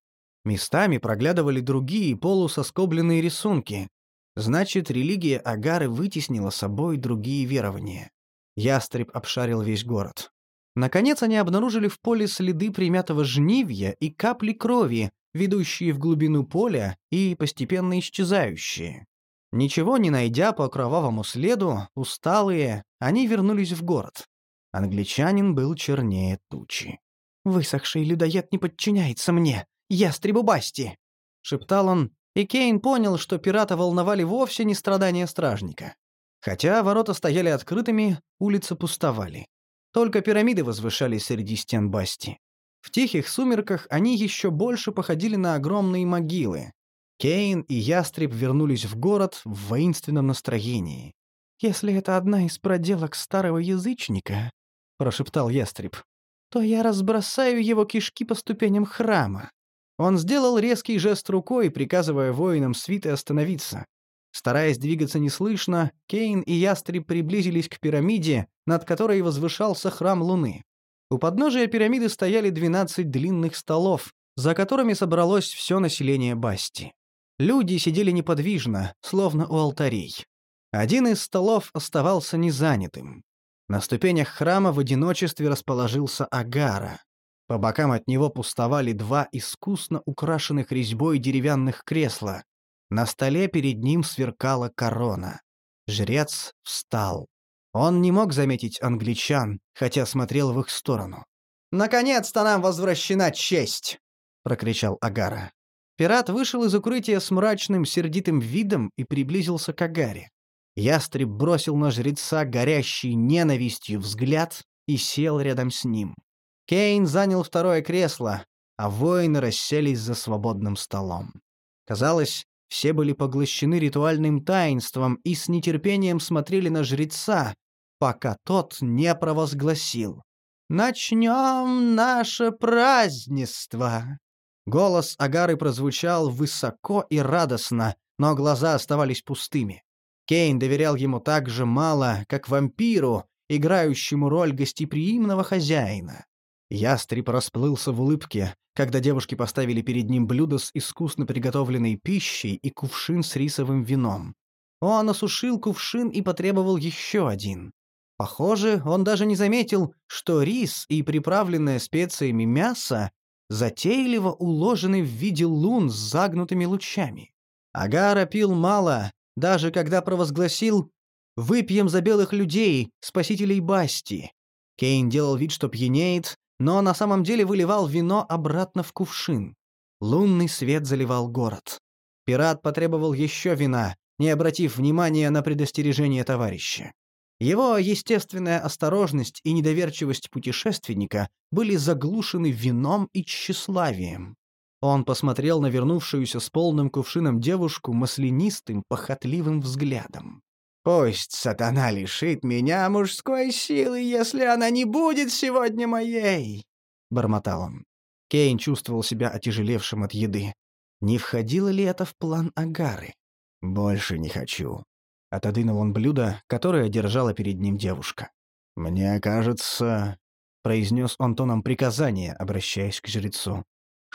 Местами проглядывали другие полусоскобленные рисунки. Значит, религия Агары вытеснила собой другие верования. Ястреб обшарил весь город. Наконец они обнаружили в поле следы примятого жнивья и капли крови, ведущие в глубину поля и постепенно исчезающие. Ничего не найдя по кровавому следу, усталые, они вернулись в город. Англичанин был чернее тучи. «Высохший людоед не подчиняется мне, ястребу Басти!» — шептал он, и Кейн понял, что пирата волновали вовсе не страдания стражника. Хотя ворота стояли открытыми, улицы пустовали. Только пирамиды возвышались среди стен Басти. В тихих сумерках они еще больше походили на огромные могилы. Кейн и Ястреб вернулись в город в воинственном настроении. «Если это одна из проделок старого язычника», — прошептал Ястреб, — «то я разбросаю его кишки по ступеням храма». Он сделал резкий жест рукой, приказывая воинам свиты остановиться. Стараясь двигаться неслышно, Кейн и Ястреб приблизились к пирамиде, над которой возвышался храм Луны. У подножия пирамиды стояли 12 длинных столов, за которыми собралось все население Басти. Люди сидели неподвижно, словно у алтарей. Один из столов оставался незанятым. На ступенях храма в одиночестве расположился Агара. По бокам от него пустовали два искусно украшенных резьбой деревянных кресла, на столе перед ним сверкала корона. Жрец встал. Он не мог заметить англичан, хотя смотрел в их сторону. «Наконец-то нам возвращена честь!» — прокричал Агара. Пират вышел из укрытия с мрачным, сердитым видом и приблизился к Агаре. Ястреб бросил на жреца горящий ненавистью взгляд и сел рядом с ним. Кейн занял второе кресло, а воины расселись за свободным столом. Казалось, все были поглощены ритуальным таинством и с нетерпением смотрели на жреца, пока тот не провозгласил. «Начнем наше празднество!» Голос Агары прозвучал высоко и радостно, но глаза оставались пустыми. Кейн доверял ему так же мало, как вампиру, играющему роль гостеприимного хозяина. Ястреб расплылся в улыбке, когда девушки поставили перед ним блюдо с искусно приготовленной пищей и кувшин с рисовым вином. Он осушил кувшин и потребовал еще один. Похоже, он даже не заметил, что рис и приправленное специями мясо затейливо уложены в виде лун с загнутыми лучами. Агара пил мало, даже когда провозгласил «Выпьем за белых людей, спасителей Басти». Кейн делал вид, что пьянеет, но на самом деле выливал вино обратно в кувшин. Лунный свет заливал город. Пират потребовал еще вина, не обратив внимания на предостережение товарища. Его естественная осторожность и недоверчивость путешественника были заглушены вином и тщеславием. Он посмотрел на вернувшуюся с полным кувшином девушку маслянистым, похотливым взглядом. «Пусть сатана лишит меня мужской силы, если она не будет сегодня моей!» — бормотал он. Кейн чувствовал себя отяжелевшим от еды. Не входило ли это в план Агары? «Больше не хочу», — отодвинул он блюдо, которое держала перед ним девушка. «Мне кажется...» — произнес он тоном приказания, обращаясь к жрецу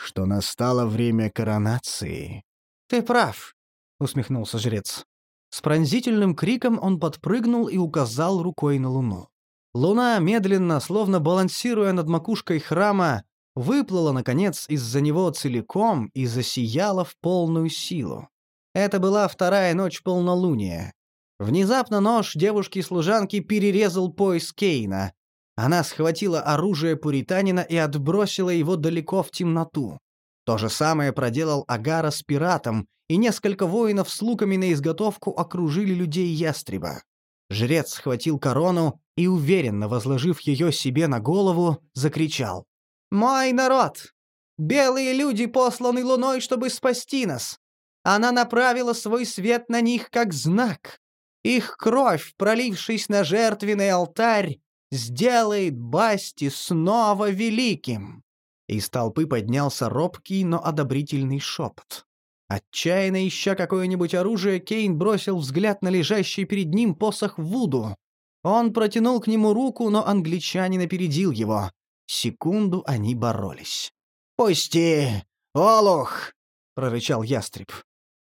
что настало время коронации. «Ты прав», — усмехнулся жрец. С пронзительным криком он подпрыгнул и указал рукой на луну. Луна, медленно, словно балансируя над макушкой храма, выплыла, наконец, из-за него целиком и засияла в полную силу. Это была вторая ночь полнолуния. Внезапно нож девушки-служанки перерезал пояс Кейна, она схватила оружие пуританина и отбросила его далеко в темноту. То же самое проделал Агара с пиратом, и несколько воинов с луками на изготовку окружили людей ястреба. Жрец схватил корону и, уверенно возложив ее себе на голову, закричал. «Мой народ! Белые люди посланы луной, чтобы спасти нас! Она направила свой свет на них как знак. Их кровь, пролившись на жертвенный алтарь, сделает Басти снова великим!» Из толпы поднялся робкий, но одобрительный шепот. Отчаянно ища какое-нибудь оружие, Кейн бросил взгляд на лежащий перед ним посох Вуду. Он протянул к нему руку, но англичанин опередил его. Секунду они боролись. «Пусти! Олух!» — прорычал ястреб.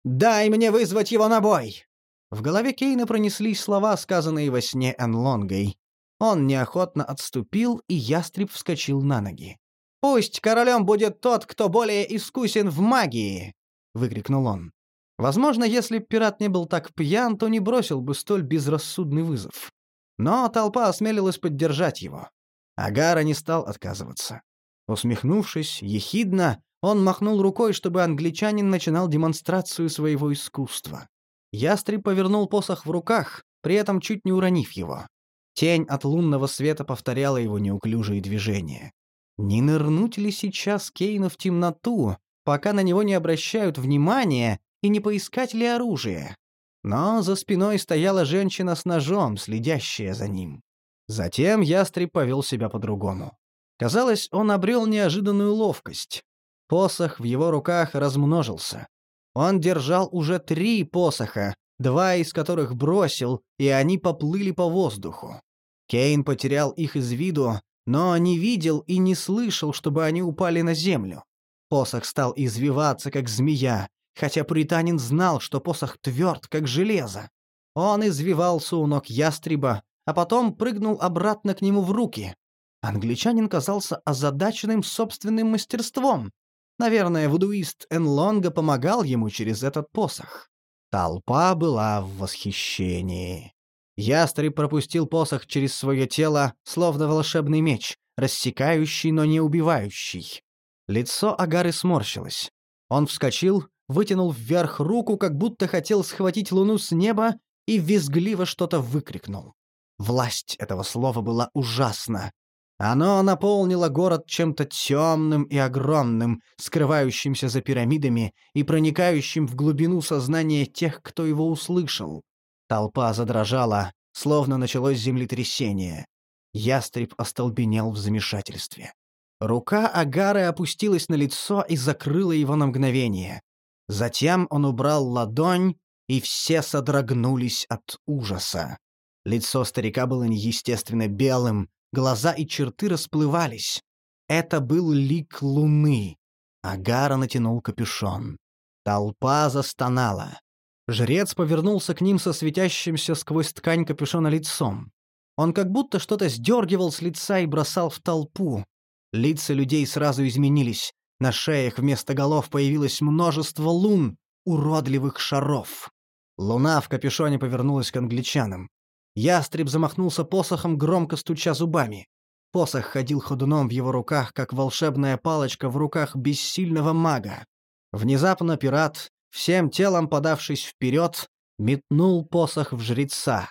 «Дай мне вызвать его на бой!» В голове Кейна пронеслись слова, сказанные во сне Энлонгой. Он неохотно отступил, и ястреб вскочил на ноги. «Пусть королем будет тот, кто более искусен в магии!» — выкрикнул он. Возможно, если пират не был так пьян, то не бросил бы столь безрассудный вызов. Но толпа осмелилась поддержать его. Агара не стал отказываться. Усмехнувшись, ехидно, он махнул рукой, чтобы англичанин начинал демонстрацию своего искусства. Ястреб повернул посох в руках, при этом чуть не уронив его. Тень от лунного света повторяла его неуклюжие движения. Не нырнуть ли сейчас Кейну в темноту, пока на него не обращают внимания, и не поискать ли оружие? Но за спиной стояла женщина с ножом, следящая за ним. Затем ястреб повел себя по-другому. Казалось, он обрел неожиданную ловкость. Посох в его руках размножился. Он держал уже три посоха, два из которых бросил, и они поплыли по воздуху. Кейн потерял их из виду, но не видел и не слышал, чтобы они упали на землю. Посох стал извиваться, как змея, хотя Пританин знал, что посох тверд, как железо. Он извивался у ног ястреба, а потом прыгнул обратно к нему в руки. Англичанин казался озадаченным собственным мастерством. Наверное, вудуист Энлонга помогал ему через этот посох. Толпа была в восхищении. Ястреб пропустил посох через свое тело, словно волшебный меч, рассекающий, но не убивающий. Лицо Агары сморщилось. Он вскочил, вытянул вверх руку, как будто хотел схватить луну с неба, и визгливо что-то выкрикнул. Власть этого слова была ужасна. Оно наполнило город чем-то темным и огромным, скрывающимся за пирамидами и проникающим в глубину сознания тех, кто его услышал. Толпа задрожала, словно началось землетрясение. Ястреб остолбенел в замешательстве. Рука Агары опустилась на лицо и закрыла его на мгновение. Затем он убрал ладонь, и все содрогнулись от ужаса. Лицо старика было неестественно белым, глаза и черты расплывались. Это был лик луны. Агара натянул капюшон. Толпа застонала. Жрец повернулся к ним со светящимся сквозь ткань капюшона лицом. Он как будто что-то сдергивал с лица и бросал в толпу. Лица людей сразу изменились. На шеях вместо голов появилось множество лун, уродливых шаров. Луна в капюшоне повернулась к англичанам. Ястреб замахнулся посохом, громко стуча зубами. Посох ходил ходуном в его руках, как волшебная палочка в руках бессильного мага. Внезапно пират, всем телом подавшись вперед, метнул посох в жреца.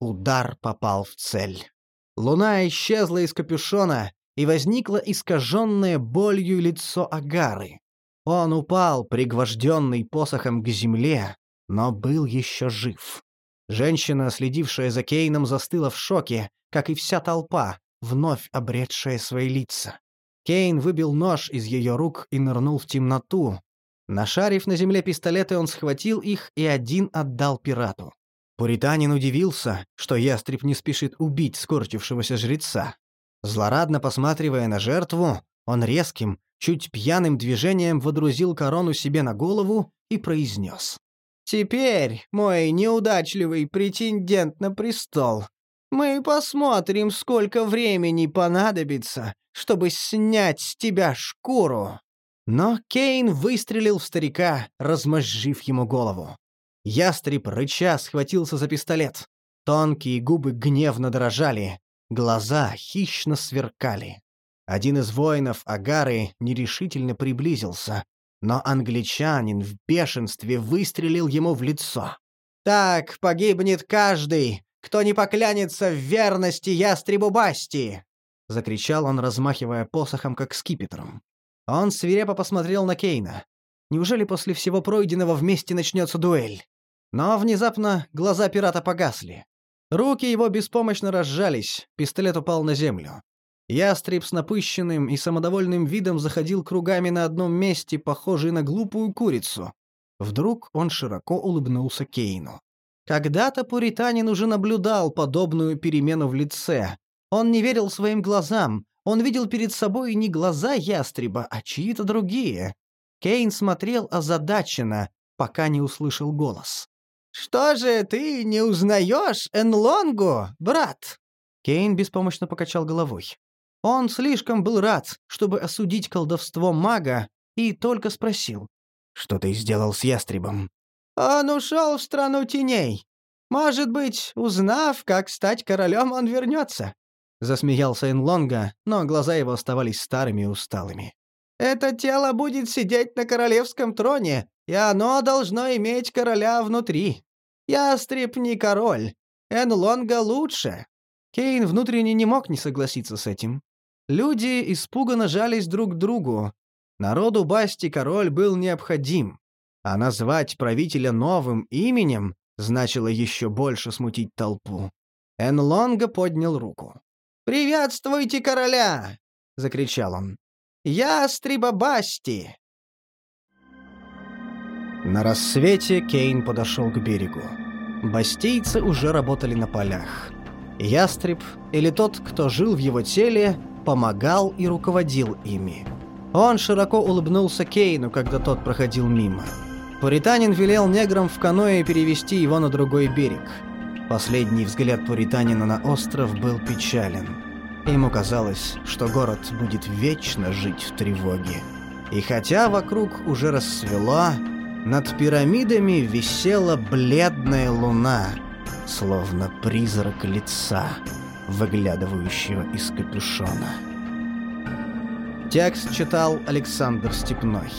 Удар попал в цель. Луна исчезла из капюшона, и возникло искаженное болью лицо Агары. Он упал, пригвожденный посохом к земле, но был еще жив. Женщина, следившая за Кейном, застыла в шоке, как и вся толпа, вновь обретшая свои лица. Кейн выбил нож из ее рук и нырнул в темноту. Нашарив на земле пистолеты, он схватил их и один отдал пирату. Пуританин удивился, что ястреб не спешит убить скорчившегося жреца. Злорадно посматривая на жертву, он резким, чуть пьяным движением водрузил корону себе на голову и произнес. «Теперь, мой неудачливый претендент на престол, мы посмотрим, сколько времени понадобится, чтобы снять с тебя шкуру». Но Кейн выстрелил в старика, размозжив ему голову. Ястреб, рыча, схватился за пистолет. Тонкие губы гневно дрожали, глаза хищно сверкали. Один из воинов Агары нерешительно приблизился, но англичанин в бешенстве выстрелил ему в лицо. «Так погибнет каждый, кто не поклянется в верности ястребу Басти!» — закричал он, размахивая посохом, как скипетром. Он свирепо посмотрел на Кейна. Неужели после всего пройденного вместе начнется дуэль? Но внезапно глаза пирата погасли. Руки его беспомощно разжались, пистолет упал на землю. Ястреб с напыщенным и самодовольным видом заходил кругами на одном месте, похожий на глупую курицу. Вдруг он широко улыбнулся Кейну. Когда-то пуританин уже наблюдал подобную перемену в лице. Он не верил своим глазам, он видел перед собой не глаза ястреба, а чьи-то другие. Кейн смотрел озадаченно, пока не услышал голос. «Что же ты не узнаешь Энлонгу, брат?» Кейн беспомощно покачал головой. Он слишком был рад, чтобы осудить колдовство мага, и только спросил. «Что ты сделал с ястребом?» «Он ушел в страну теней. Может быть, узнав, как стать королем, он вернется». Засмеялся Энлонга, но глаза его оставались старыми и усталыми. «Это тело будет сидеть на королевском троне, и оно должно иметь короля внутри. Ястреб не король. Энлонга лучше. Кейн внутренне не мог не согласиться с этим. Люди испуганно жались друг к другу. Народу Басти король был необходим. А назвать правителя новым именем значило еще больше смутить толпу. Энлонга поднял руку. «Приветствуйте короля!» — закричал он. «Ястреба Басти!» На рассвете Кейн подошел к берегу. Бастийцы уже работали на полях. Ястреб, или тот, кто жил в его теле, помогал и руководил ими. Он широко улыбнулся Кейну, когда тот проходил мимо. Пуританин велел неграм в каное перевести его на другой берег. Последний взгляд Пуританина на остров был печален. Ему казалось, что город будет вечно жить в тревоге. И хотя вокруг уже рассвело, над пирамидами висела бледная луна, словно призрак лица, выглядывающего из капюшона. Текст читал Александр Степной.